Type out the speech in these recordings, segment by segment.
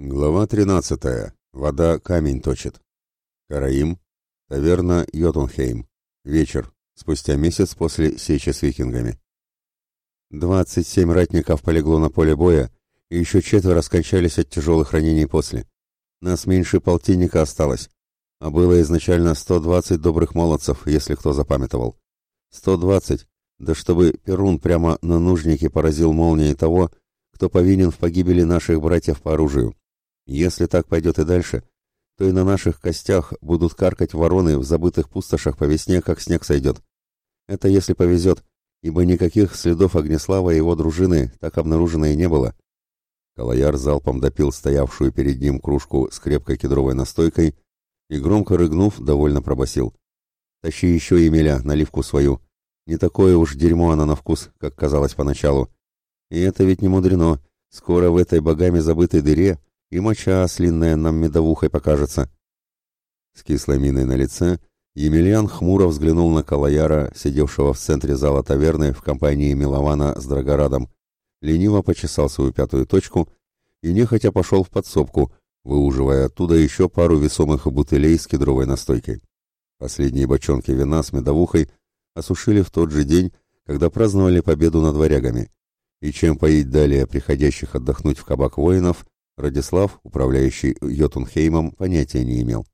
Глава 13. Вода камень точит. Караим. Таверна Йотунхейм. Вечер. Спустя месяц после сечи с викингами. 27 ратников полегло на поле боя, и еще четверо скончались от тяжелых ранений после. Нас меньше полтинника осталось, а было изначально 120 добрых молодцев, если кто запамятовал. 120, да чтобы Перун прямо на нужнике поразил молнией того, кто повинен в погибели наших братьев по оружию. Если так пойдет и дальше, то и на наших костях будут каркать вороны в забытых пустошах по весне, как снег сойдет. Это если повезет, ибо никаких следов Огнеслава и его дружины так обнаружено и не было. Калаяр залпом допил стоявшую перед ним кружку с крепкой кедровой настойкой и, громко рыгнув, довольно пробасил: «Тащи еще, Емеля, наливку свою. Не такое уж дерьмо она на вкус, как казалось поначалу. И это ведь не мудрено. Скоро в этой богами забытой дыре и моча ослинная нам медовухой покажется. С кислой миной на лице Емельян хмуро взглянул на Калаяра, сидевшего в центре зала таверны в компании Милована с Драгорадом, лениво почесал свою пятую точку и нехотя пошел в подсобку, выуживая оттуда еще пару весомых бутылей с кедровой настойкой. Последние бочонки вина с медовухой осушили в тот же день, когда праздновали победу над варягами, и чем поить далее приходящих отдохнуть в кабак воинов – Радислав, управляющий Йотунхеймом, понятия не имел.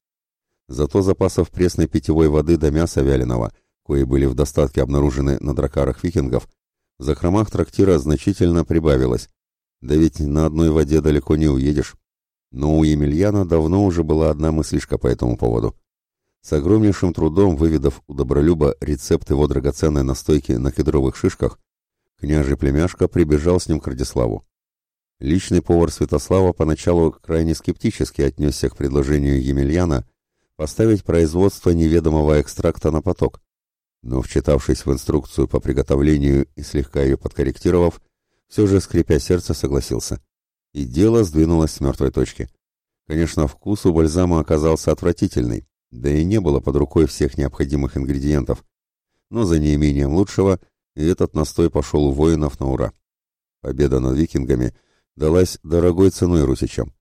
Зато запасов пресной питьевой воды до мяса вяленого, кои были в достатке обнаружены на дракарах викингов, в закромах трактира значительно прибавилось. Да ведь на одной воде далеко не уедешь. Но у Емельяна давно уже была одна мыслишка по этому поводу. С огромнейшим трудом выведав у Добролюба рецепт его драгоценной настойки на кедровых шишках, княжий племяшка прибежал с ним к Радиславу. Личный повар Святослава поначалу крайне скептически отнесся к предложению Емельяна поставить производство неведомого экстракта на поток, но, вчитавшись в инструкцию по приготовлению и слегка ее подкорректировав, все же, скрипя сердце, согласился. И дело сдвинулось с мертвой точки. Конечно, вкус у бальзама оказался отвратительный, да и не было под рукой всех необходимых ингредиентов. Но за неимением лучшего и этот настой пошел у воинов на ура. Победа над викингами далась дорогой ценой русичам.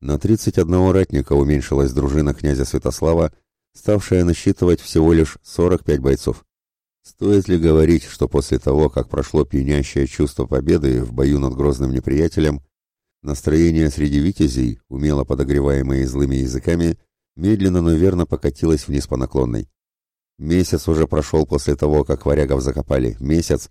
На 31 ратника уменьшилась дружина князя Святослава, ставшая насчитывать всего лишь 45 бойцов. Стоит ли говорить, что после того, как прошло пьянящее чувство победы в бою над грозным неприятелем, настроение среди витязей, умело подогреваемое злыми языками, медленно, но верно покатилось вниз по наклонной. Месяц уже прошел после того, как варягов закопали. Месяц.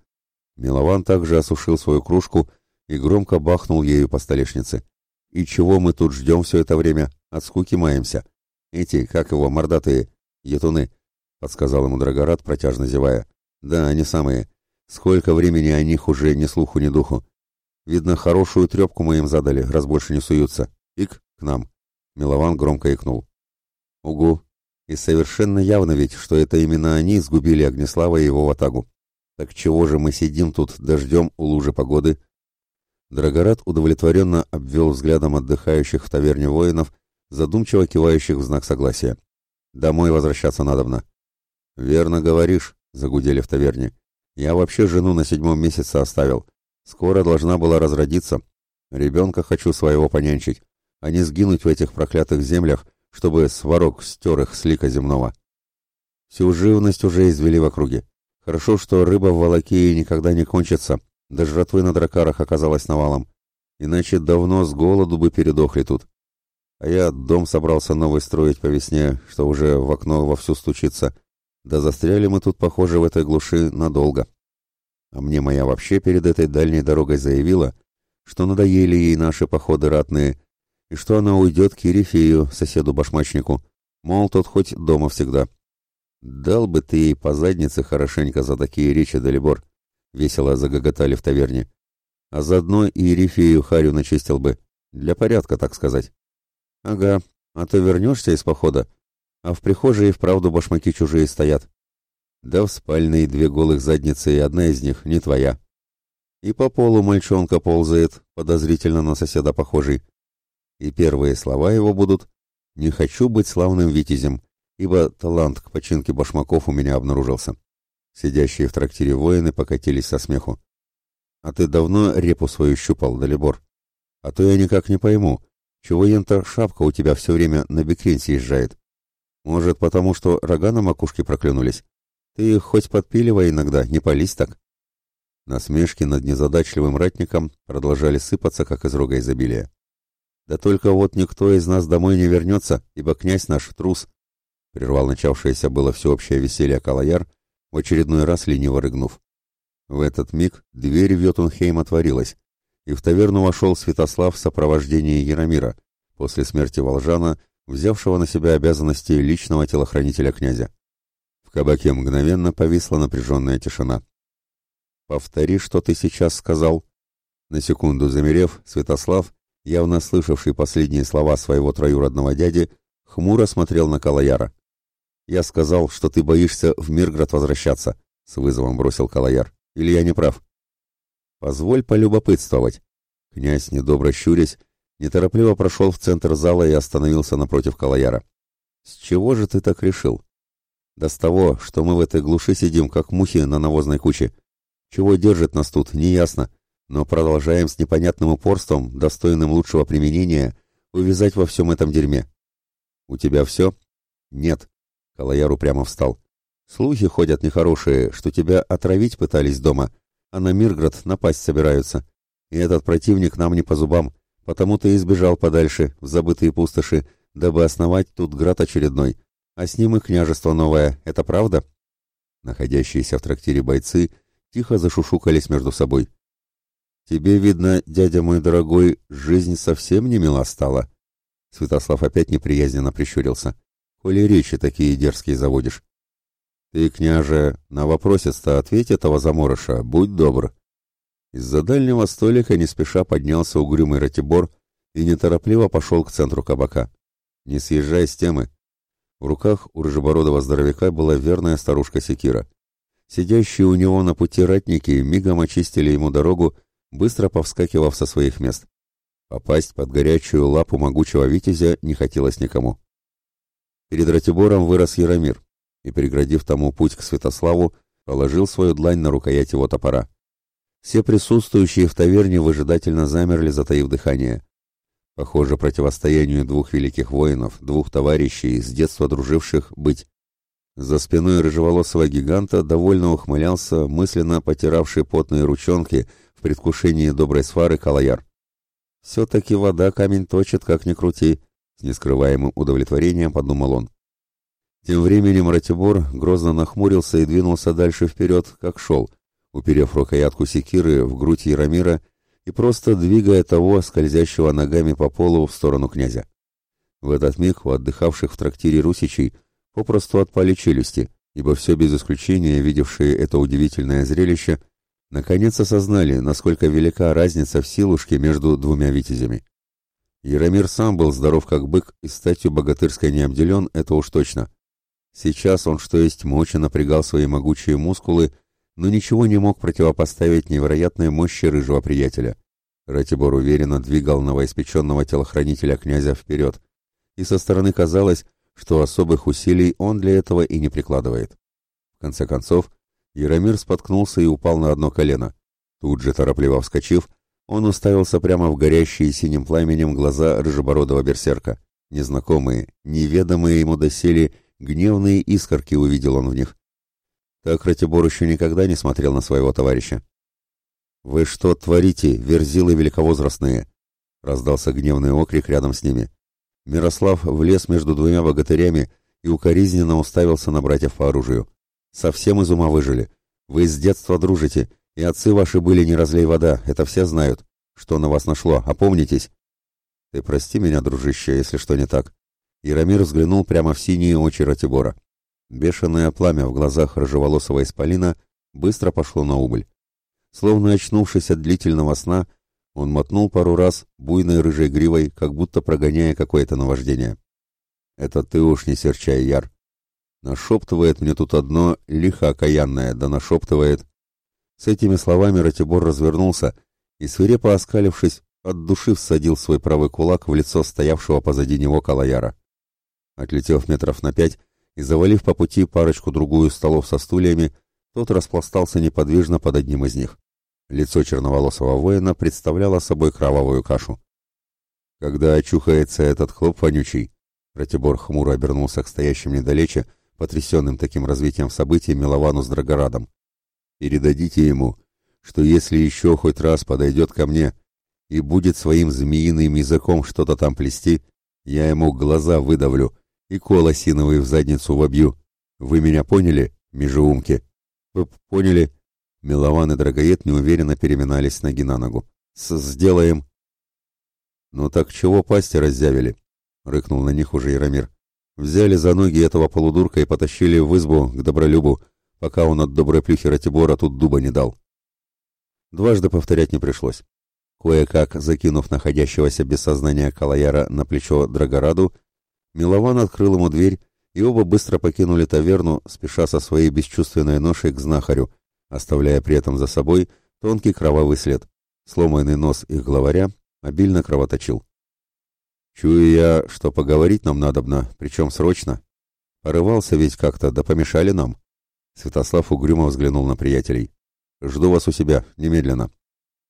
Милован также осушил свою кружку и громко бахнул ею по столешнице. «И чего мы тут ждем все это время? От скуки маемся. Эти, как его, мордатые, етуны», — подсказал ему Драгорат, протяжно зевая. «Да, они самые. Сколько времени о них уже ни слуху, ни духу. Видно, хорошую трепку мы им задали, раз больше не суются. Ик, к нам». Милован громко икнул. «Угу. И совершенно явно ведь, что это именно они сгубили Огнеслава и его ватагу. Так чего же мы сидим тут, дождем у лужи погоды?» Драгорат удовлетворенно обвел взглядом отдыхающих в таверне воинов, задумчиво кивающих в знак согласия. «Домой возвращаться надобно». «Верно говоришь», — загудели в таверне. «Я вообще жену на седьмом месяце оставил. Скоро должна была разродиться. Ребенка хочу своего понянчить, а не сгинуть в этих проклятых землях, чтобы сварок стер их с лика земного». Всю живность уже извели в округе. Хорошо, что рыба в Волокее никогда не кончится, да жратвы на дракарах оказалось навалом. Иначе давно с голоду бы передохли тут. А я дом собрался новый строить по весне, что уже в окно вовсю стучится. Да застряли мы тут, похоже, в этой глуши надолго. А мне моя вообще перед этой дальней дорогой заявила, что надоели ей наши походы ратные, и что она уйдет к Ерефею, соседу-башмачнику. Мол, тот хоть дома всегда. Дал бы ты ей по заднице хорошенько за такие речи, Далибор. — весело загоготали в таверне. «А заодно и Ерифею Харю начистил бы. Для порядка, так сказать». «Ага, а то вернешься из похода, а в прихожей и вправду башмаки чужие стоят». «Да в спальне две голых задницы, и одна из них не твоя». И по полу мальчонка ползает, подозрительно на соседа похожий. И первые слова его будут «Не хочу быть славным витязем», ибо талант к починке башмаков у меня обнаружился. Сидящие в трактире воины покатились со смеху. «А ты давно репу свою щупал, Далибор? А то я никак не пойму, чего ента шапка у тебя все время на бекрень съезжает? Может, потому что рога на макушке проклюнулись? Ты их хоть подпиливай иногда, не пались так». Насмешки над незадачливым ратником продолжали сыпаться, как из рога изобилия. «Да только вот никто из нас домой не вернется, ибо князь наш трус», — прервал начавшееся было всеобщее веселье Калаяр — в очередной раз лениво рыгнув. В этот миг дверь Вьотунхейм отворилась, и в таверну вошел Святослав в сопровождении Яромира, после смерти Волжана, взявшего на себя обязанности личного телохранителя князя. В кабаке мгновенно повисла напряженная тишина. «Повтори, что ты сейчас сказал». На секунду замерев, Святослав, явно слышавший последние слова своего троюродного дяди, хмуро смотрел на Калаяра. «Я сказал, что ты боишься в Мирград возвращаться», — с вызовом бросил Калаяр. «Или я не прав?» «Позволь полюбопытствовать». Князь, недобро щурясь, неторопливо прошел в центр зала и остановился напротив Калаяра. «С чего же ты так решил?» «Да с того, что мы в этой глуши сидим, как мухи на навозной куче. Чего держит нас тут, неясно, но продолжаем с непонятным упорством, достойным лучшего применения, увязать во всем этом дерьме». «У тебя все?» «Нет», Калаяр прямо встал. «Слухи ходят нехорошие, что тебя отравить пытались дома, а на Мирград напасть собираются. И этот противник нам не по зубам, потому ты избежал подальше, в забытые пустоши, дабы основать тут град очередной. А с ним и княжество новое, это правда?» Находящиеся в трактире бойцы тихо зашушукались между собой. «Тебе, видно, дядя мой дорогой, жизнь совсем не мила стала?» Святослав опять неприязненно прищурился. Хули речи такие дерзкие заводишь? Ты, княже, на вопросец-то ответь этого заморыша, будь добр. Из-за дальнего столика не спеша поднялся угрюмый Ратибор и неторопливо пошел к центру кабака. Не съезжай с темы. В руках у рыжебородого здоровяка была верная старушка Секира. Сидящие у него на пути ратники мигом очистили ему дорогу, быстро повскакивав со своих мест. Попасть под горячую лапу могучего витязя не хотелось никому. Перед Ратибором вырос Яромир и, переградив тому путь к Святославу, положил свою длань на рукоять его топора. Все присутствующие в таверне выжидательно замерли, затаив дыхание. Похоже, противостоянию двух великих воинов, двух товарищей, с детства друживших, быть. За спиной рыжеволосого гиганта довольно ухмылялся, мысленно потиравший потные ручонки в предвкушении доброй свары Калаяр. «Все-таки вода камень точит, как ни крути», с нескрываемым удовлетворением подумал он. Тем временем Ратибор грозно нахмурился и двинулся дальше вперед, как шел, уперев рукоятку секиры в грудь Яромира и просто двигая того, скользящего ногами по полу в сторону князя. В этот миг у отдыхавших в трактире русичей попросту отпали челюсти, ибо все без исключения, видевшие это удивительное зрелище, наконец осознали, насколько велика разница в силушке между двумя витязями. Яромир сам был здоров как бык и статью богатырской не обделен, это уж точно. Сейчас он, что есть мочи, напрягал свои могучие мускулы, но ничего не мог противопоставить невероятной мощи рыжего приятеля. Ратибор уверенно двигал новоиспеченного телохранителя князя вперед, и со стороны казалось, что особых усилий он для этого и не прикладывает. В конце концов, Яромир споткнулся и упал на одно колено. Тут же, торопливо вскочив, он уставился прямо в горящие синим пламенем глаза рыжебородого берсерка. Незнакомые, неведомые ему доселе, гневные искорки увидел он в них. Так Ратибор еще никогда не смотрел на своего товарища. «Вы что творите, верзилы великовозрастные?» — раздался гневный окрик рядом с ними. Мирослав влез между двумя богатырями и укоризненно уставился на братьев по оружию. «Совсем из ума выжили. Вы с детства дружите, и отцы ваши были не разлей вода, это все знают. Что на вас нашло, опомнитесь. Ты прости меня, дружище, если что не так. Яромир взглянул прямо в синие очи Ратибора. Бешеное пламя в глазах рыжеволосого исполина быстро пошло на убыль. Словно очнувшись от длительного сна, он мотнул пару раз буйной рыжей гривой, как будто прогоняя какое-то наваждение. «Это ты уж не серчай, Яр!» Нашептывает мне тут одно лихо окаянное, да нашептывает... С этими словами Ратибор развернулся и, свирепо оскалившись, от души всадил свой правый кулак в лицо стоявшего позади него Калаяра. Отлетев метров на пять и завалив по пути парочку-другую столов со стульями, тот распластался неподвижно под одним из них. Лицо черноволосого воина представляло собой кровавую кашу. «Когда очухается этот хлоп вонючий?» Ратибор хмуро обернулся к стоящим недалече, потрясенным таким развитием событий Миловану с Драгорадом. Передадите ему, что если еще хоть раз подойдет ко мне и будет своим змеиным языком что-то там плести, я ему глаза выдавлю и колосиновый в задницу вобью. Вы меня поняли, межеумки? Вы поняли? Милован и Драгоед неуверенно переминались ноги на ногу. С «Сделаем!» «Ну так чего пасти раззявили?» — рыкнул на них уже Яромир. «Взяли за ноги этого полудурка и потащили в избу к Добролюбу, пока он от доброй плюхи Ратибора тут дуба не дал. Дважды повторять не пришлось. Кое-как, закинув находящегося без сознания Калаяра на плечо Драгораду, Милован открыл ему дверь, и оба быстро покинули таверну, спеша со своей бесчувственной ношей к знахарю, оставляя при этом за собой тонкий кровавый след. Сломанный нос их главаря обильно кровоточил. «Чую я, что поговорить нам надобно, причем срочно. Порывался ведь как-то, да помешали нам», Святослав угрюмо взглянул на приятелей. «Жду вас у себя, немедленно».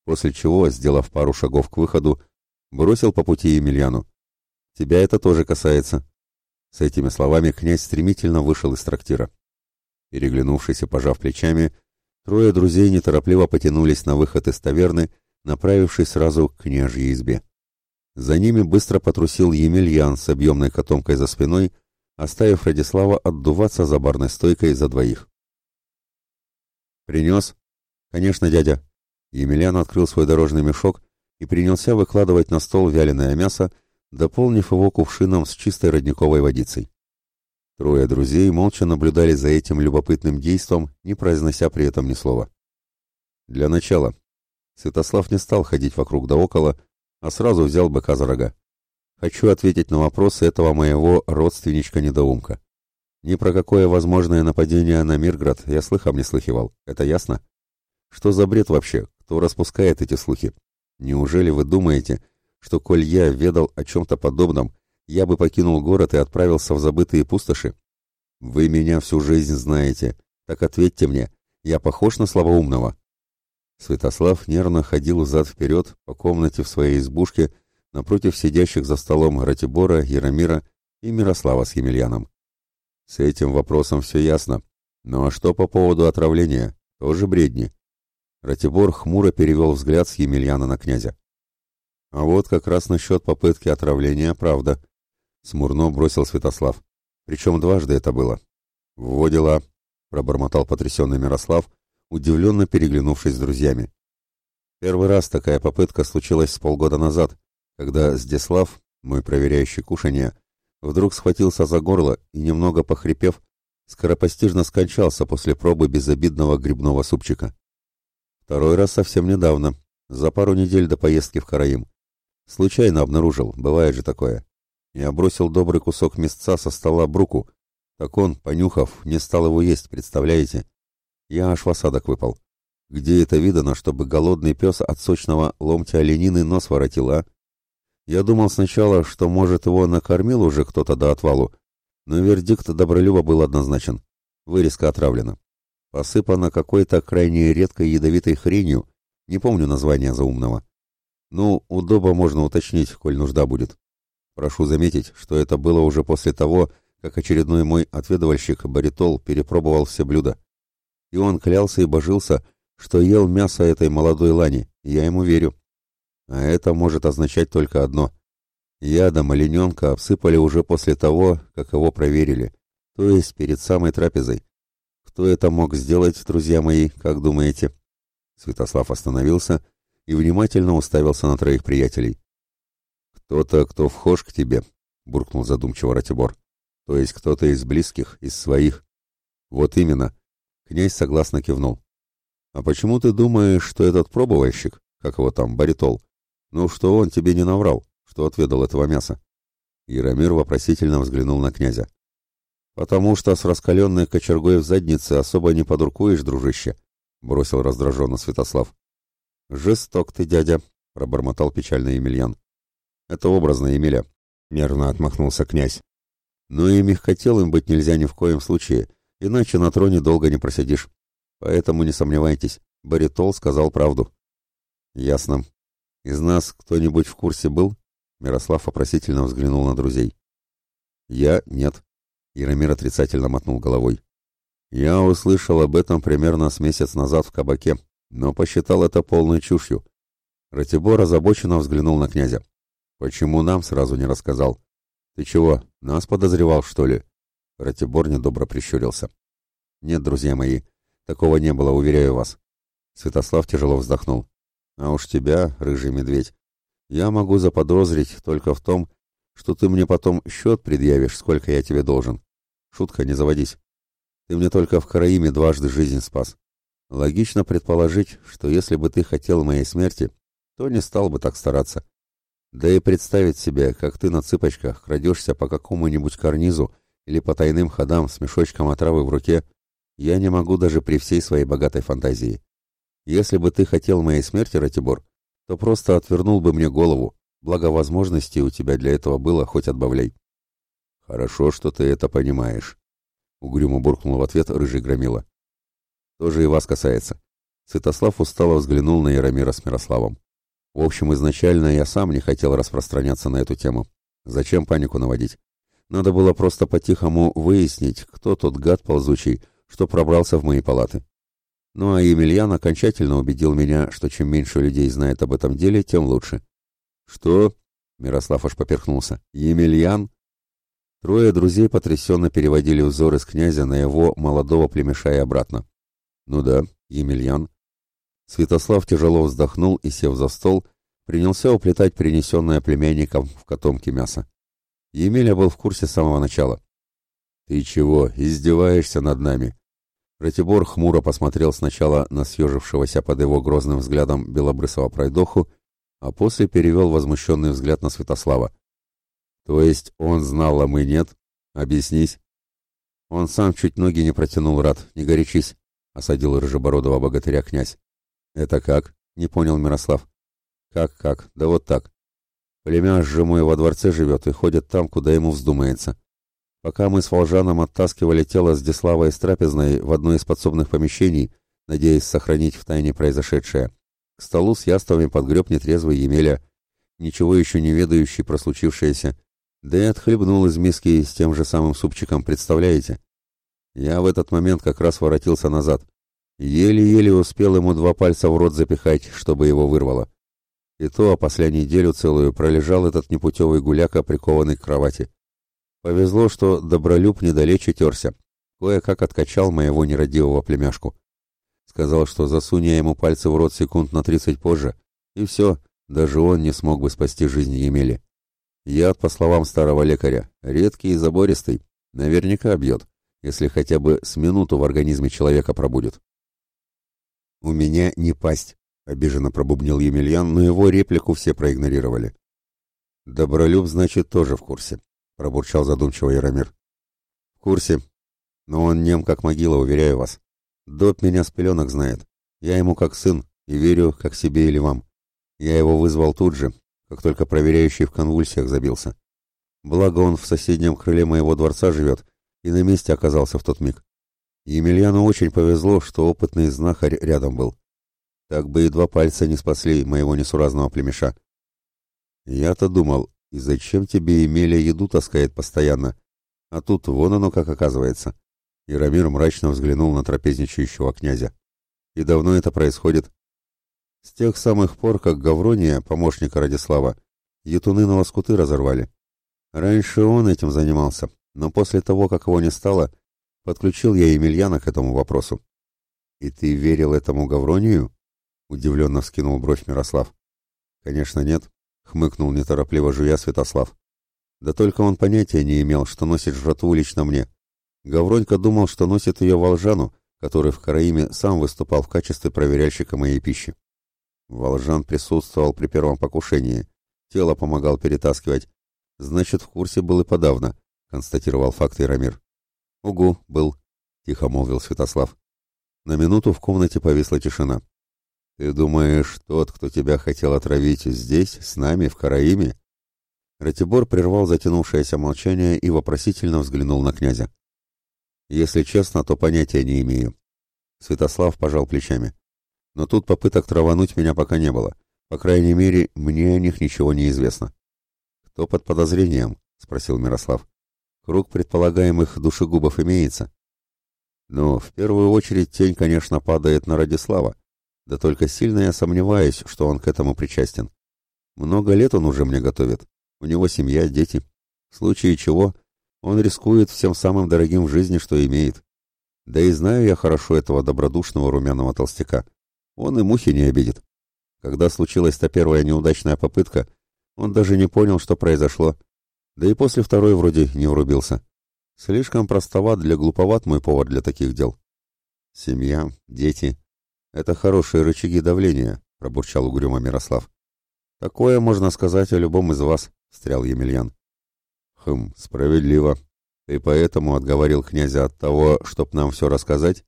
После чего, сделав пару шагов к выходу, бросил по пути Емельяну. «Тебя это тоже касается». С этими словами князь стремительно вышел из трактира. Переглянувшись и пожав плечами, трое друзей неторопливо потянулись на выход из таверны, направившись сразу к княжьей избе. За ними быстро потрусил Емельян с объемной котомкой за спиной, оставив Радислава отдуваться за барной стойкой за двоих. «Принес?» «Конечно, дядя». Емельян открыл свой дорожный мешок и принялся выкладывать на стол вяленое мясо, дополнив его кувшином с чистой родниковой водицей. Трое друзей молча наблюдали за этим любопытным действом, не произнося при этом ни слова. Для начала. Святослав не стал ходить вокруг да около, а сразу взял быка за рога. Хочу ответить на вопросы этого моего родственничка-недоумка. Ни про какое возможное нападение на Мирград я слыхом не слыхивал, это ясно? Что за бред вообще? Кто распускает эти слухи? Неужели вы думаете, что коль я ведал о чем-то подобном, я бы покинул город и отправился в забытые пустоши? Вы меня всю жизнь знаете, так ответьте мне, я похож на слабоумного?» Святослав нервно ходил взад-вперед по комнате в своей избушке напротив сидящих за столом Ратибора, Яромира и Мирослава с Емельяном. С этим вопросом все ясно. Ну а что по поводу отравления? Тоже бредни. Ратибор хмуро перевел взгляд с Емельяна на князя. А вот как раз насчет попытки отравления правда. Смурно бросил Святослав. Причем дважды это было. Вводила, пробормотал потрясенный Мирослав, удивленно переглянувшись с друзьями. Первый раз такая попытка случилась с полгода назад, когда Здеслав, мой проверяющий кушанье, вдруг схватился за горло и, немного похрипев, скоропостижно скончался после пробы безобидного грибного супчика. Второй раз совсем недавно, за пару недель до поездки в Караим. Случайно обнаружил, бывает же такое. Я бросил добрый кусок мясца со стола Бруку, так он, понюхав, не стал его есть, представляете? Я аж в осадок выпал. Где это видано, чтобы голодный пес от сочного ломтя оленины нос воротил, а? Я думал сначала, что, может, его накормил уже кто-то до отвалу, но вердикт добролюба был однозначен. Вырезка отравлена. Посыпана какой-то крайне редкой ядовитой хренью, не помню название заумного. Ну, у Доба можно уточнить, коль нужда будет. Прошу заметить, что это было уже после того, как очередной мой отведовальщик Баритол перепробовал все блюда. И он клялся и божился, что ел мясо этой молодой лани, я ему верю. А это может означать только одно. Ядом олененка обсыпали уже после того, как его проверили, то есть перед самой трапезой. Кто это мог сделать, друзья мои, как думаете? Святослав остановился и внимательно уставился на троих приятелей. «Кто-то, кто вхож к тебе», — буркнул задумчиво Ратибор. «То есть кто-то из близких, из своих». «Вот именно», — князь согласно кивнул. «А почему ты думаешь, что этот пробовальщик, как его там, баритол, ну что он тебе не наврал, что отведал этого мяса? Яромир вопросительно взглянул на князя. Потому что с раскаленной кочергой в заднице особо не подуркуешь, дружище, бросил раздраженно Святослав. Жесток ты, дядя, пробормотал печальный Емельян. Это образно, Емеля, нервно отмахнулся князь. Но и мягкотелым быть нельзя ни в коем случае, иначе на троне долго не просидишь. Поэтому не сомневайтесь, Баритол сказал правду. Ясно, «Из нас кто-нибудь в курсе был?» Мирослав вопросительно взглянул на друзей. «Я — нет», — Яромир отрицательно мотнул головой. «Я услышал об этом примерно с месяц назад в кабаке, но посчитал это полной чушью». Ратибор озабоченно взглянул на князя. «Почему нам сразу не рассказал? Ты чего, нас подозревал, что ли?» Ратибор недобро прищурился. «Нет, друзья мои, такого не было, уверяю вас». Святослав тяжело вздохнул. А уж тебя, рыжий медведь, я могу заподозрить только в том, что ты мне потом счет предъявишь, сколько я тебе должен. Шутка, не заводись. Ты мне только в Караиме дважды жизнь спас. Логично предположить, что если бы ты хотел моей смерти, то не стал бы так стараться. Да и представить себе, как ты на цыпочках крадешься по какому-нибудь карнизу или по тайным ходам с мешочком отравы в руке, я не могу даже при всей своей богатой фантазии. Если бы ты хотел моей смерти, Ратибор, то просто отвернул бы мне голову, благо возможности у тебя для этого было, хоть отбавляй. Хорошо, что ты это понимаешь, — угрюмо буркнул в ответ рыжий громила. Тоже и вас касается. Святослав устало взглянул на Яромира с Мирославом. В общем, изначально я сам не хотел распространяться на эту тему. Зачем панику наводить? Надо было просто по-тихому выяснить, кто тот гад ползучий, что пробрался в мои палаты. Ну а Емельян окончательно убедил меня, что чем меньше людей знает об этом деле, тем лучше. «Что?» — Мирослав аж поперхнулся. «Емельян?» Трое друзей потрясенно переводили взоры с князя на его молодого племеша и обратно. «Ну да, Емельян». Святослав тяжело вздохнул и, сев за стол, принялся уплетать принесенное племянником в котомке мясо. Емеля был в курсе с самого начала. «Ты чего, издеваешься над нами?» Ратибор хмуро посмотрел сначала на съежившегося под его грозным взглядом белобрысого пройдоху, а после перевел возмущенный взгляд на Святослава. «То есть он знал, а мы нет? Объяснись». «Он сам чуть ноги не протянул, Рад, не горячись», — осадил рыжебородого богатыря князь. «Это как?» — не понял Мирослав. «Как-как? Да вот так. Племяш же мой во дворце живет и ходит там, куда ему вздумается. Пока мы с Волжаном оттаскивали тело Здислава из трапезной в одно из подсобных помещений, надеясь сохранить в тайне произошедшее, к столу с яствами подгреб нетрезвый Емеля, ничего еще не ведающий про случившееся, да и отхлебнул из миски с тем же самым супчиком, представляете? Я в этот момент как раз воротился назад. Еле-еле успел ему два пальца в рот запихать, чтобы его вырвало. И то, а после неделю целую пролежал этот непутевый гуляка, прикованный к кровати. Повезло, что добролюб недалече терся. Кое-как откачал моего нерадивого племяшку. Сказал, что засунь я ему пальцы в рот секунд на тридцать позже. И все, даже он не смог бы спасти жизнь Емели. Яд, по словам старого лекаря, редкий и забористый. Наверняка бьет, если хотя бы с минуту в организме человека пробудет. «У меня не пасть», — обиженно пробубнил Емельян, но его реплику все проигнорировали. «Добролюб, значит, тоже в курсе. — пробурчал задумчиво Яромир. «В курсе. Но он нем как могила, уверяю вас. Доп меня с пеленок знает. Я ему как сын и верю, как себе или вам. Я его вызвал тут же, как только проверяющий в конвульсиях забился. Благо он в соседнем крыле моего дворца живет и на месте оказался в тот миг. Емельяну очень повезло, что опытный знахарь рядом был. Так бы и два пальца не спасли моего несуразного племеша. Я-то думал, и зачем тебе Эмилия еду таскает постоянно? А тут вон оно как оказывается. Яромир мрачно взглянул на трапезничающего князя. И давно это происходит? С тех самых пор, как Гаврония, помощника Радислава, етуны на лоскуты разорвали. Раньше он этим занимался, но после того, как его не стало, подключил я Емельяна к этому вопросу. «И ты верил этому Гавронию?» — удивленно вскинул бровь Мирослав. «Конечно нет хмыкнул неторопливо жуя Святослав. Да только он понятия не имел, что носит жратву лично мне. Гавронька думал, что носит ее Волжану, который в Караиме сам выступал в качестве проверяльщика моей пищи. Волжан присутствовал при первом покушении. Тело помогал перетаскивать. Значит, в курсе был и подавно, констатировал факт Ирамир. Угу, был, тихо молвил Святослав. На минуту в комнате повисла тишина. «Ты думаешь, тот, кто тебя хотел отравить, здесь, с нами, в Караиме?» Ратибор прервал затянувшееся молчание и вопросительно взглянул на князя. «Если честно, то понятия не имею». Святослав пожал плечами. «Но тут попыток травануть меня пока не было. По крайней мере, мне о них ничего не известно». «Кто под подозрением?» — спросил Мирослав. «Круг предполагаемых душегубов имеется?» «Ну, в первую очередь тень, конечно, падает на Радислава, да только сильно я сомневаюсь, что он к этому причастен. Много лет он уже мне готовит. У него семья, дети. В случае чего, он рискует всем самым дорогим в жизни, что имеет. Да и знаю я хорошо этого добродушного румяного толстяка. Он и мухи не обидит. Когда случилась та первая неудачная попытка, он даже не понял, что произошло. Да и после второй вроде не урубился. Слишком простоват для глуповат мой повар для таких дел. Семья, дети, это хорошие рычаги давления, пробурчал угрюмо Мирослав. Такое можно сказать о любом из вас, встрял Емельян. Хм, справедливо. И поэтому отговорил князя от того, чтоб нам все рассказать?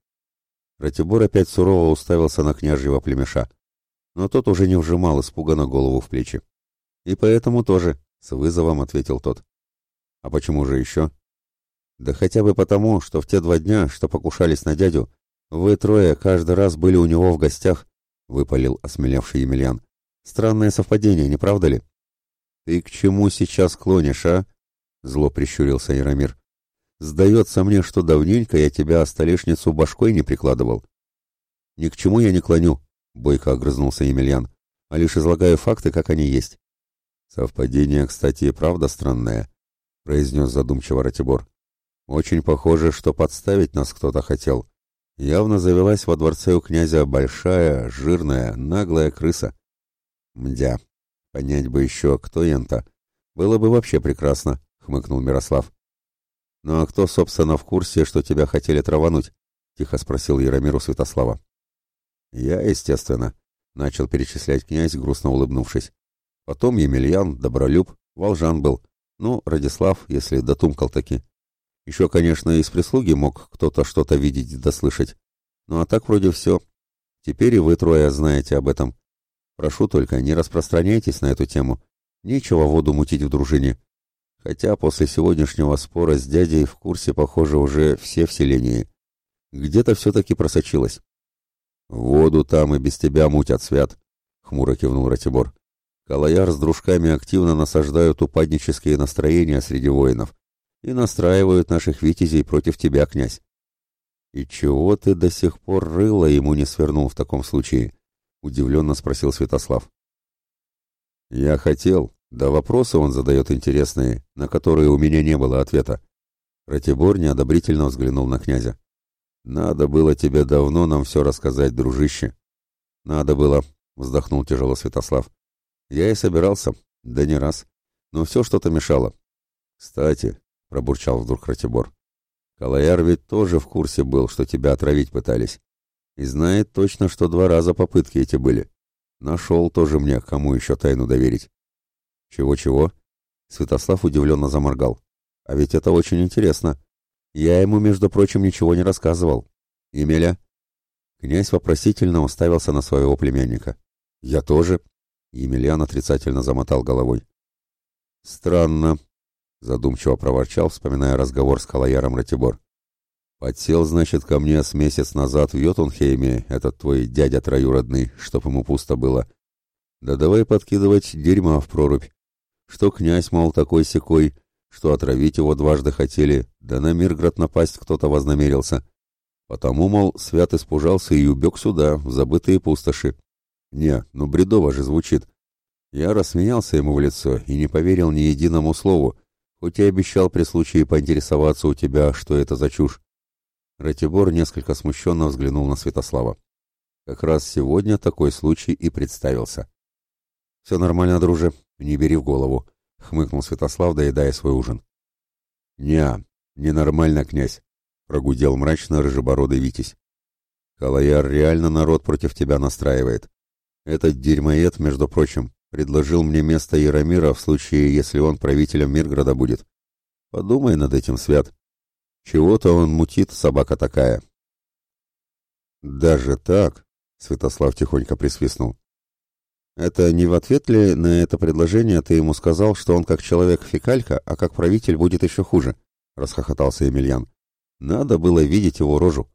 Ратибор опять сурово уставился на княжьего племеша, но тот уже не вжимал испуганно голову в плечи. И поэтому тоже, с вызовом ответил тот. А почему же еще? Да хотя бы потому, что в те два дня, что покушались на дядю, «Вы трое каждый раз были у него в гостях», — выпалил осмелевший Емельян. «Странное совпадение, не правда ли?» «Ты к чему сейчас клонишь, а?» — зло прищурился Яромир. «Сдается мне, что давненько я тебя о столешницу башкой не прикладывал». «Ни к чему я не клоню», — бойко огрызнулся Емельян, — «а лишь излагаю факты, как они есть». «Совпадение, кстати, и правда странное», — произнес задумчиво Ратибор. «Очень похоже, что подставить нас кто-то хотел, явно завелась во дворце у князя большая, жирная, наглая крыса. Мдя, понять бы еще, кто ента. Было бы вообще прекрасно, хмыкнул Мирослав. Ну а кто, собственно, в курсе, что тебя хотели травануть? Тихо спросил Яромиру Святослава. Я, естественно, начал перечислять князь, грустно улыбнувшись. Потом Емельян, Добролюб, Волжан был. Ну, Радислав, если дотумкал таки. Еще, конечно, из прислуги мог кто-то что-то видеть да слышать. Ну а так вроде все. Теперь и вы трое знаете об этом. Прошу только, не распространяйтесь на эту тему. Нечего воду мутить в дружине. Хотя после сегодняшнего спора с дядей в курсе, похоже, уже все в селении. Где-то все-таки просочилось. «Воду там и без тебя мутят, Свят», — хмуро кивнул Ратибор. «Калаяр с дружками активно насаждают упаднические настроения среди воинов и настраивают наших витязей против тебя, князь. И чего ты до сих пор рыло ему не свернул в таком случае? Удивленно спросил Святослав. Я хотел, да вопросы он задает интересные, на которые у меня не было ответа. Ратибор неодобрительно взглянул на князя. Надо было тебе давно нам все рассказать, дружище. Надо было, вздохнул тяжело Святослав. Я и собирался, да не раз. Но все что-то мешало. Кстати, — пробурчал вдруг Ратибор. «Калаяр ведь тоже в курсе был, что тебя отравить пытались. И знает точно, что два раза попытки эти были. Нашел тоже мне, кому еще тайну доверить». «Чего-чего?» Святослав удивленно заморгал. «А ведь это очень интересно. Я ему, между прочим, ничего не рассказывал. Емеля?» Князь вопросительно уставился на своего племянника. «Я тоже?» Емельян отрицательно замотал головой. «Странно», задумчиво проворчал, вспоминая разговор с Халаяром Ратибор. «Подсел, значит, ко мне с месяц назад в Йотунхейме этот твой дядя троюродный, чтоб ему пусто было. Да давай подкидывать дерьма в прорубь. Что князь, мол, такой-сякой, что отравить его дважды хотели, да на Мирград напасть кто-то вознамерился. Потому, мол, свят испужался и убег сюда, в забытые пустоши. Не, ну бредово же звучит». Я рассмеялся ему в лицо и не поверил ни единому слову, хоть и обещал при случае поинтересоваться у тебя, что это за чушь. Ратибор несколько смущенно взглянул на Святослава. Как раз сегодня такой случай и представился. «Все нормально, друже, не бери в голову», — хмыкнул Святослав, доедая свой ужин. «Не, ненормально, князь», — прогудел мрачно рыжебородый Витязь. «Калаяр реально народ против тебя настраивает. Этот дерьмоед, между прочим, Предложил мне место Яромира в случае, если он правителем Мирграда будет. Подумай над этим, Свят. Чего-то он мутит, собака такая. Даже так? Святослав тихонько присвистнул. Это не в ответ ли на это предложение ты ему сказал, что он как человек фекалька, а как правитель будет еще хуже? Расхохотался Емельян. Надо было видеть его рожу.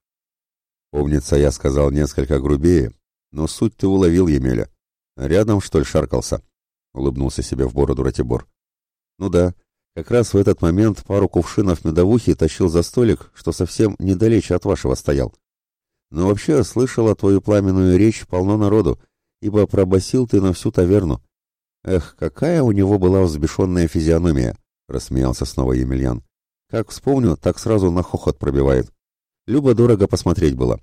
Помнится, я сказал несколько грубее, но суть ты уловил, Емеля. «Рядом, что ли, шаркался?» — улыбнулся себе в бороду Ратибор. «Ну да, как раз в этот момент пару кувшинов медовухи тащил за столик, что совсем недалече от вашего стоял. Но вообще слышала твою пламенную речь полно народу, ибо пробасил ты на всю таверну. Эх, какая у него была взбешенная физиономия!» — рассмеялся снова Емельян. «Как вспомню, так сразу на хохот пробивает. Любо-дорого посмотреть было».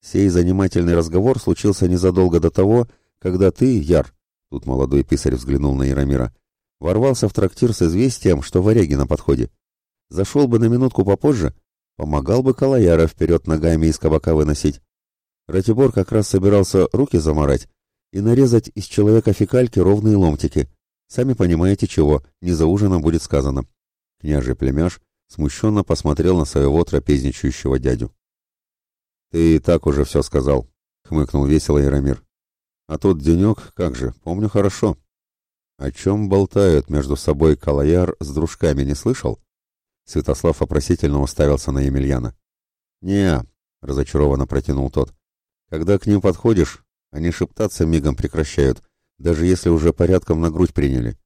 Сей занимательный разговор случился незадолго до того, когда ты, Яр, тут молодой писарь взглянул на Яромира, ворвался в трактир с известием, что варяги на подходе. Зашел бы на минутку попозже, помогал бы Калаяра вперед ногами из кабака выносить. Ратибор как раз собирался руки заморать и нарезать из человека фекальки ровные ломтики. Сами понимаете чего, не за ужином будет сказано. Княжий племяш смущенно посмотрел на своего трапезничающего дядю. «Ты и так уже все сказал», — хмыкнул весело Яромир. А тот денек, как же, помню хорошо. О чем болтают между собой Калаяр с дружками, не слышал? Святослав вопросительно уставился на Емельяна. не разочарованно протянул тот. «Когда к ним подходишь, они шептаться мигом прекращают, даже если уже порядком на грудь приняли.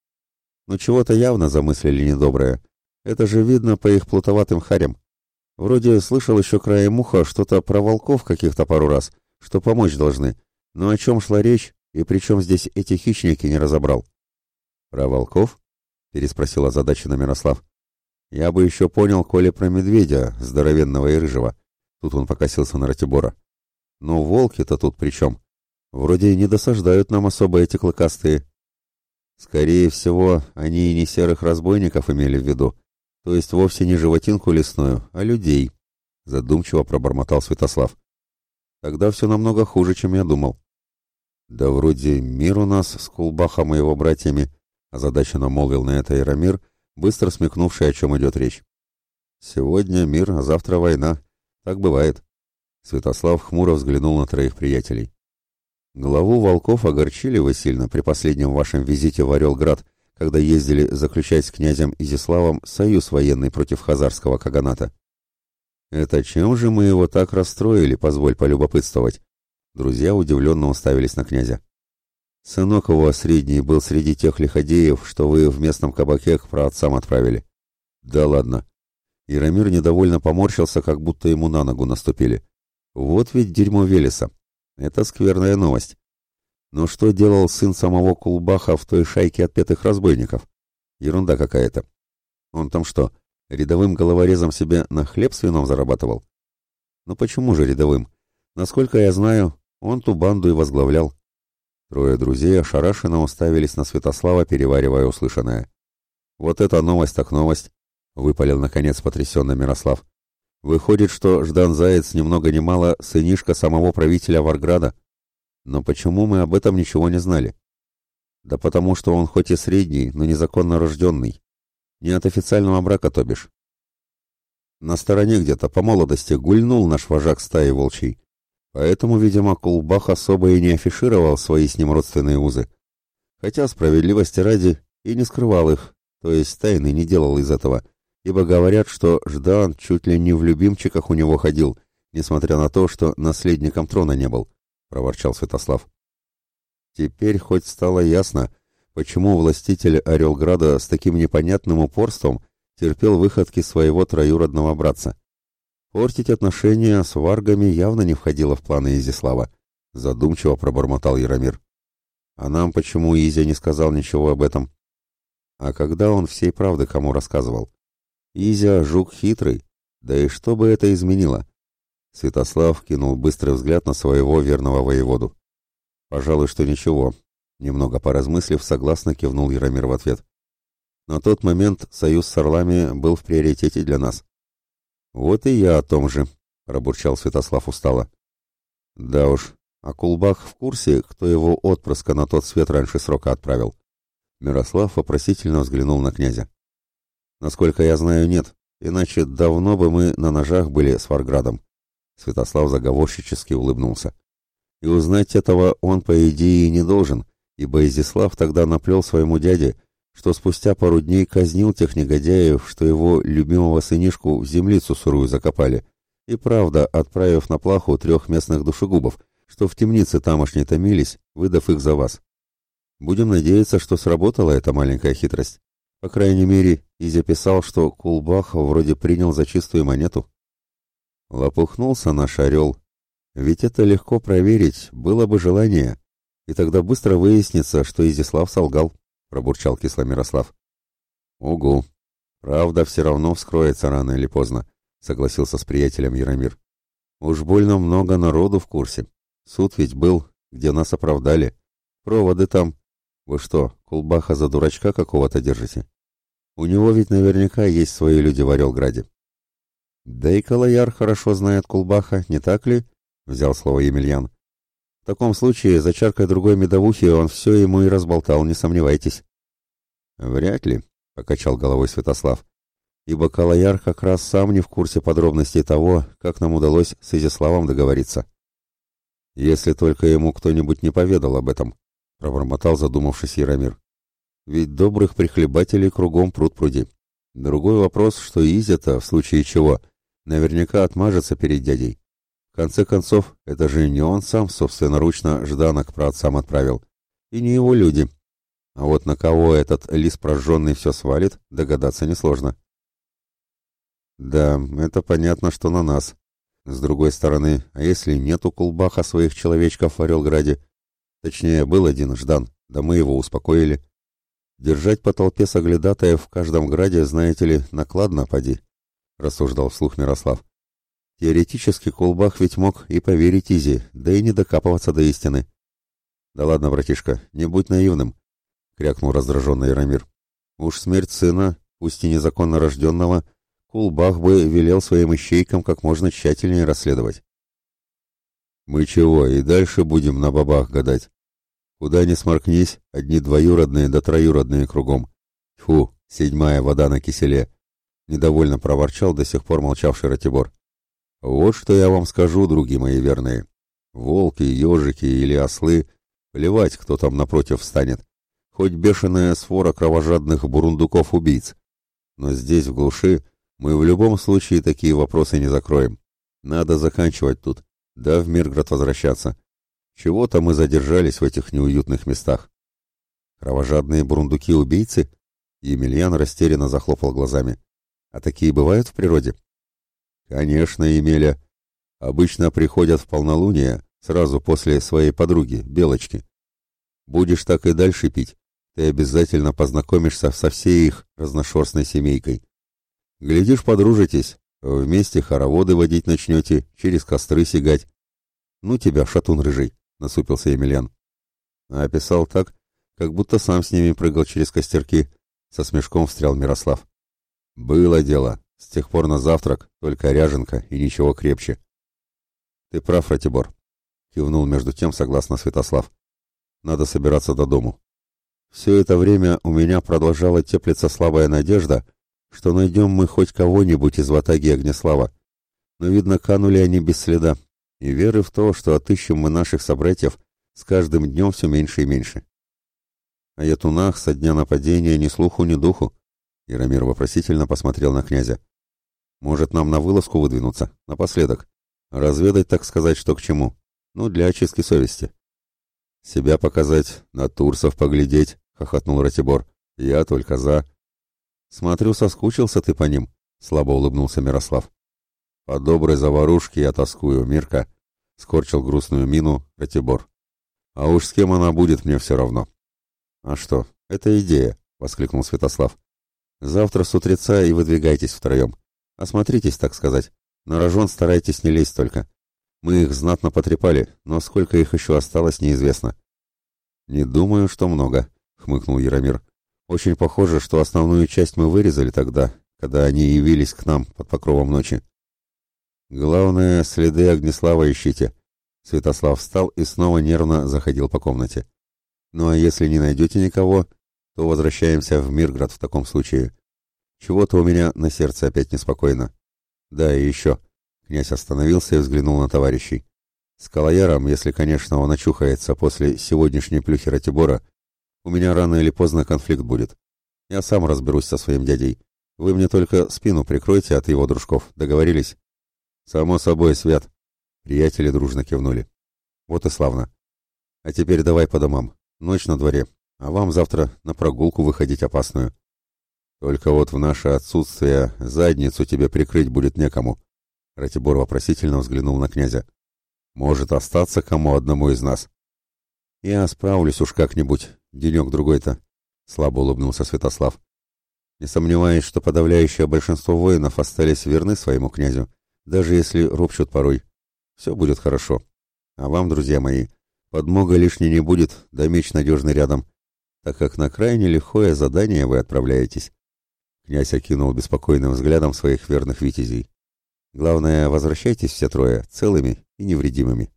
Но чего-то явно замыслили недоброе. Это же видно по их плутоватым харям. Вроде слышал еще краем уха что-то про волков каких-то пару раз, что помочь должны, но о чем шла речь, и при чем здесь эти хищники, не разобрал. «Про волков?» — переспросила задача на Мирослав. «Я бы еще понял, коли про медведя, здоровенного и рыжего». Тут он покосился на Ратибора. «Но волки-то тут при чем? Вроде и не досаждают нам особо эти клыкастые». «Скорее всего, они и не серых разбойников имели в виду, то есть вовсе не животинку лесную, а людей», — задумчиво пробормотал Святослав. «Тогда все намного хуже, чем я думал». «Да вроде мир у нас с Кулбахом и его братьями», — озадаченно молвил на это Ирамир, быстро смекнувший, о чем идет речь. «Сегодня мир, а завтра война. Так бывает». Святослав хмуро взглянул на троих приятелей. «Главу волков огорчили вы сильно при последнем вашем визите в Орелград, когда ездили заключать с князем Изиславом союз военный против хазарского каганата». «Это чем же мы его так расстроили, позволь полюбопытствовать?» Друзья удивленно уставились на князя. «Сынок его средний был среди тех лиходеев, что вы в местном кабаке к праотцам отправили». «Да ладно». Яромир недовольно поморщился, как будто ему на ногу наступили. «Вот ведь дерьмо Велеса. Это скверная новость. Но что делал сын самого Кулбаха в той шайке отпетых разбойников? Ерунда какая-то. Он там что, рядовым головорезом себе на хлеб с вином зарабатывал? Ну почему же рядовым? Насколько я знаю, он ту банду и возглавлял. Трое друзей ошарашенно уставились на Святослава, переваривая услышанное. «Вот это новость так новость!» — выпалил, наконец, потрясенный Мирослав. «Выходит, что Ждан Заяц ни много ни мало сынишка самого правителя Варграда. Но почему мы об этом ничего не знали?» «Да потому что он хоть и средний, но незаконно рожденный. Не от официального брака, то бишь. На стороне где-то по молодости гульнул наш вожак стаи волчий. Поэтому, видимо, Кулбах особо и не афишировал свои с ним родственные узы. Хотя, справедливости ради, и не скрывал их, то есть тайны не делал из этого, ибо говорят, что Ждан чуть ли не в любимчиках у него ходил, несмотря на то, что наследником трона не был, — проворчал Святослав. Теперь хоть стало ясно, почему властитель Орелграда с таким непонятным упорством терпел выходки своего троюродного братца. Портить отношения с варгами явно не входило в планы Изислава, задумчиво пробормотал Яромир. А нам почему Изя не сказал ничего об этом? А когда он всей правды кому рассказывал? Изя — жук хитрый, да и что бы это изменило? Святослав кинул быстрый взгляд на своего верного воеводу. Пожалуй, что ничего. Немного поразмыслив, согласно кивнул Яромир в ответ. На тот момент союз с орлами был в приоритете для нас. «Вот и я о том же», — пробурчал Святослав устало. «Да уж, а Кулбах в курсе, кто его отпрыска на тот свет раньше срока отправил?» Мирослав вопросительно взглянул на князя. «Насколько я знаю, нет, иначе давно бы мы на ножах были с Варградом». Святослав заговорщически улыбнулся. «И узнать этого он, по идее, не должен, ибо Изяслав тогда наплел своему дяде, что спустя пару дней казнил тех негодяев, что его любимого сынишку в землицу сырую закопали, и правда, отправив на плаху трех местных душегубов, что в темнице тамошней томились, выдав их за вас. Будем надеяться, что сработала эта маленькая хитрость. По крайней мере, Изя писал, что Кулбах вроде принял за чистую монету. Лопухнулся наш орел. Ведь это легко проверить, было бы желание, и тогда быстро выяснится, что Изяслав солгал пробурчал кисло Мирослав. Угу. Правда все равно вскроется рано или поздно, согласился с приятелем Яромир. Уж больно много народу в курсе. Суд ведь был, где нас оправдали. Проводы там. Вы что, Кулбаха за дурачка какого-то держите? У него ведь наверняка есть свои люди в Орелграде. Да и Калаяр хорошо знает Кулбаха, не так ли? Взял слово Емельян. В таком случае за чаркой другой медовухи он все ему и разболтал, не сомневайтесь. Вряд ли, покачал головой Святослав, ибо Калаяр как раз сам не в курсе подробностей того, как нам удалось с Изяславом договориться. Если только ему кто-нибудь не поведал об этом, пробормотал задумавшись Яромир. Ведь добрых прихлебателей кругом пруд пруди. Другой вопрос, что Изя-то, в случае чего, наверняка отмажется перед дядей. В конце концов, это же не он сам собственноручно Ждана к праотцам отправил. И не его люди. А вот на кого этот лис прожженный все свалит, догадаться несложно. Да, это понятно, что на нас. С другой стороны, а если нет у Кулбаха своих человечков в Орелграде? Точнее, был один Ждан, да мы его успокоили. Держать по толпе соглядатая в каждом граде, знаете ли, накладно поди, рассуждал вслух Мирослав. Теоретически Колбах ведь мог и поверить Изи, да и не докапываться до истины. «Да ладно, братишка, не будь наивным», — крякнул раздраженный Ирамир. «Уж смерть сына, пусть и незаконно рожденного, Кулбах бы велел своим ищейкам как можно тщательнее расследовать». «Мы чего, и дальше будем на бабах гадать? Куда ни сморкнись, одни двоюродные да троюродные кругом. Фу, седьмая вода на киселе!» — недовольно проворчал до сих пор молчавший Ратибор. Вот что я вам скажу, други мои верные. Волки, ежики или ослы, плевать, кто там напротив встанет. Хоть бешеная свора кровожадных бурундуков-убийц. Но здесь, в глуши, мы в любом случае такие вопросы не закроем. Надо заканчивать тут, да в Мирград возвращаться. Чего-то мы задержались в этих неуютных местах. Кровожадные бурундуки-убийцы? Емельян растерянно захлопал глазами. А такие бывают в природе? Конечно, Емеля. Обычно приходят в полнолуние, сразу после своей подруги, Белочки. Будешь так и дальше пить, ты обязательно познакомишься со всей их разношерстной семейкой. Глядишь, подружитесь, вместе хороводы водить начнете, через костры сигать. Ну тебя, шатун рыжий, насупился Емельян. Описал так, как будто сам с ними прыгал через костерки, со смешком встрял Мирослав. Было дело, с тех пор на завтрак только ряженка и ничего крепче. Ты прав, Ратибор, кивнул между тем согласно Святослав. Надо собираться до дому. Все это время у меня продолжала теплиться слабая надежда, что найдем мы хоть кого-нибудь из ватаги Огнеслава. Но, видно, канули они без следа, и веры в то, что отыщем мы наших собратьев, с каждым днем все меньше и меньше. А я Ятунах со дня нападения ни слуху, ни духу. Яромир вопросительно посмотрел на князя. Может, нам на вылазку выдвинуться, напоследок. Разведать, так сказать, что к чему. Ну, для очистки совести. Себя показать, на Турсов поглядеть, хохотнул Ратибор. Я только за. Смотрю, соскучился ты по ним, слабо улыбнулся Мирослав. По доброй заварушке я тоскую, Мирка, скорчил грустную мину Ратибор. А уж с кем она будет, мне все равно. А что, это идея, воскликнул Святослав. Завтра с утреца и выдвигайтесь втроем. Осмотритесь, так сказать. На рожон старайтесь не лезть только. Мы их знатно потрепали, но сколько их еще осталось, неизвестно. Не думаю, что много, хмыкнул Яромир. Очень похоже, что основную часть мы вырезали тогда, когда они явились к нам под покровом ночи. Главное, следы Огнеслава ищите. Святослав встал и снова нервно заходил по комнате. Ну а если не найдете никого, то возвращаемся в Мирград в таком случае. Чего-то у меня на сердце опять неспокойно. Да, и еще. Князь остановился и взглянул на товарищей. С Калаяром, если, конечно, он очухается после сегодняшней плюхи Ратибора, у меня рано или поздно конфликт будет. Я сам разберусь со своим дядей. Вы мне только спину прикройте от его дружков. Договорились? Само собой, Свят. Приятели дружно кивнули. Вот и славно. А теперь давай по домам. Ночь на дворе, а вам завтра на прогулку выходить опасную. Только вот в наше отсутствие задницу тебе прикрыть будет некому. Ратибор вопросительно взглянул на князя. Может остаться кому одному из нас. Я справлюсь уж как-нибудь, денек-другой-то, слабо улыбнулся Святослав. Не сомневаюсь, что подавляющее большинство воинов остались верны своему князю, даже если ропщут порой. Все будет хорошо. А вам, друзья мои, подмога лишней не будет, да меч надежный рядом, так как на крайне лихое задание вы отправляетесь. Князь окинул беспокойным взглядом своих верных витязей. Главное, возвращайтесь все трое, целыми и невредимыми.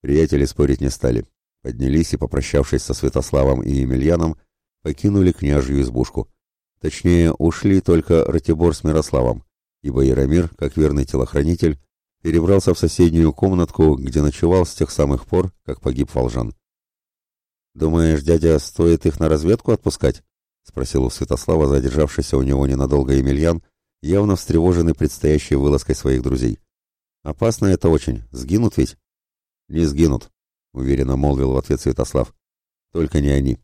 Приятели спорить не стали. Поднялись и, попрощавшись со Святославом и Емельяном, покинули княжью избушку. Точнее, ушли только Ратибор с Мирославом, ибо Яромир, как верный телохранитель, перебрался в соседнюю комнатку, где ночевал с тех самых пор, как погиб Волжан. «Думаешь, дядя, стоит их на разведку отпускать?» — спросил у Святослава, задержавшийся у него ненадолго Емельян, явно встревоженный предстоящей вылазкой своих друзей. «Опасно это очень. Сгинут ведь?» «Не сгинут», — уверенно молвил в ответ Святослав. «Только не они.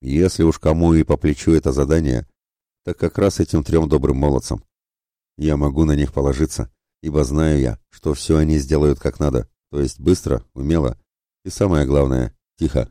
Если уж кому и по плечу это задание, так как раз этим трем добрым молодцам. Я могу на них положиться, ибо знаю я, что все они сделают как надо, то есть быстро, умело и, самое главное, тихо».